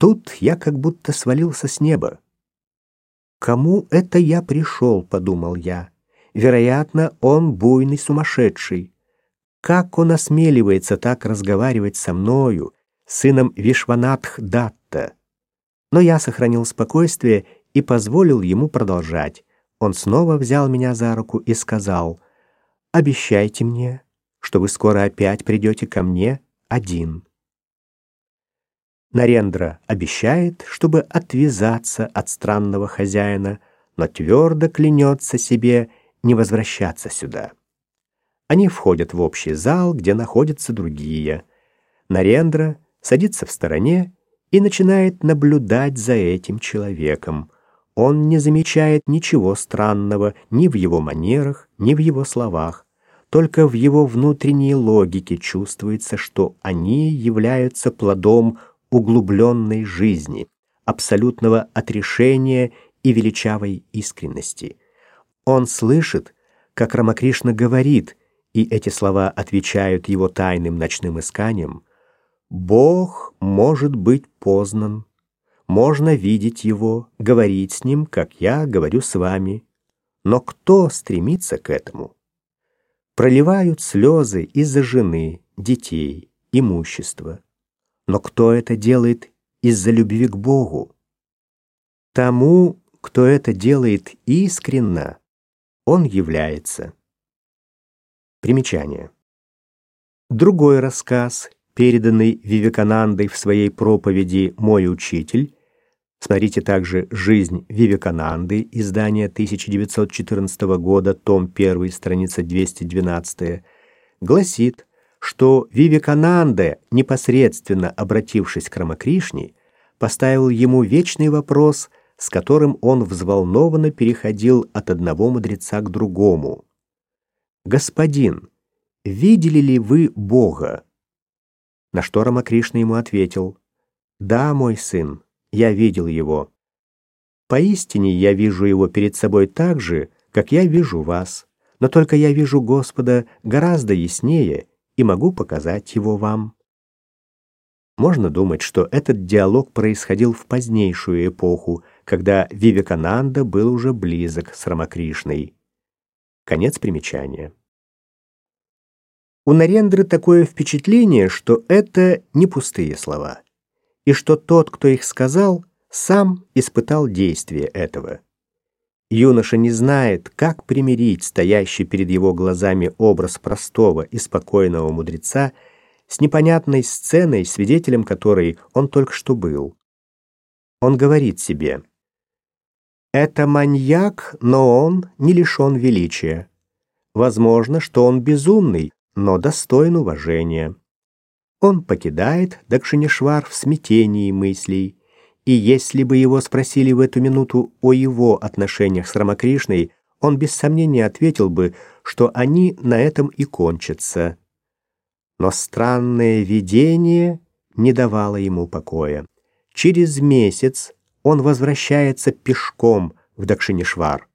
Тут я как будто свалился с неба. «Кому это я пришел?» — подумал я. «Вероятно, он буйный сумасшедший. Как он осмеливается так разговаривать со мною, сыном Вишванатх Датта?» Но я сохранил спокойствие и позволил ему продолжать. Он снова взял меня за руку и сказал, «Обещайте мне, что вы скоро опять придете ко мне один». Нарендра обещает, чтобы отвязаться от странного хозяина, но твердо клянется себе не возвращаться сюда. Они входят в общий зал, где находятся другие. Нарендра садится в стороне и начинает наблюдать за этим человеком. Он не замечает ничего странного ни в его манерах, ни в его словах. Только в его внутренней логике чувствуется, что они являются плодом углубленной жизни, абсолютного отрешения и величавой искренности. Он слышит, как Рамакришна говорит, и эти слова отвечают его тайным ночным исканиям, «Бог может быть познан, можно видеть его, говорить с ним, как я говорю с вами. Но кто стремится к этому? Проливают слезы из-за жены, детей, имущества. Но кто это делает из-за любви к Богу? Тому, кто это делает искренно, он является. Примечание. Другой рассказ, переданный Вивеканандой в своей проповеди «Мой учитель», Смотрите также «Жизнь Вивекананды», издание 1914 года, том 1, страница 212, гласит, что Вивекананда, непосредственно обратившись к Рамакришне, поставил ему вечный вопрос, с которым он взволнованно переходил от одного мудреца к другому. «Господин, видели ли вы Бога?» На что Рамакришна ему ответил, «Да, мой сын, я видел его. Поистине я вижу его перед собой так же, как я вижу вас, но только я вижу Господа гораздо яснее и могу показать его вам. Можно думать, что этот диалог происходил в позднейшую эпоху, когда Вивекананда был уже близок с Рамакришной. Конец примечания. У Нарендры такое впечатление, что это не пустые слова, и что тот, кто их сказал, сам испытал действие этого. Юноша не знает, как примирить стоящий перед его глазами образ простого и спокойного мудреца с непонятной сценой, свидетелем которой он только что был. Он говорит себе, «Это маньяк, но он не лишен величия. Возможно, что он безумный, но достоин уважения. Он покидает Дакшинишвар в смятении мыслей, и если бы его спросили в эту минуту о его отношениях с Рамакришной, он без сомнения ответил бы, что они на этом и кончатся. Но странное видение не давало ему покоя. Через месяц он возвращается пешком в Дакшинишвар.